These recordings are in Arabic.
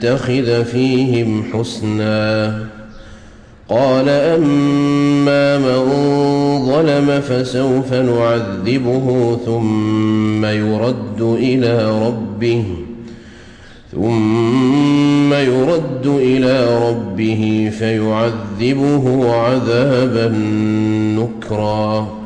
تتخذ فيهم حسنا قال أما من ظلم فسوف نعذبه ثم يرد إلى ربه ثم يرد إلى ربه فيعذبه عذابا نكرا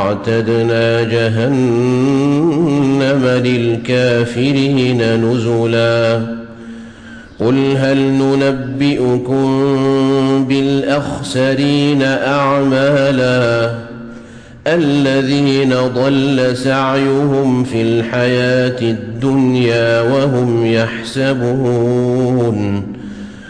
اعتدنا جهنم للكافرين نزلا قل هل ننبئكم بالاخسرين اعمالا الذين ضل سعيهم في الحياة الدنيا وهم يحسبون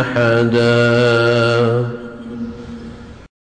أحداً.